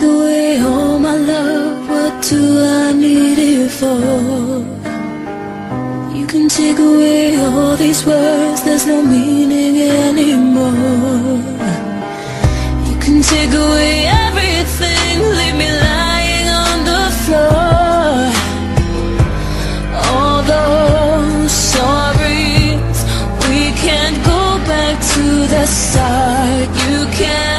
the way home, my love. What do I need it for? You can take away all these words, there's no meaning anymore. You can take away everything, leave me lying on the floor. All those sorries, we can't go back to the start. You can't.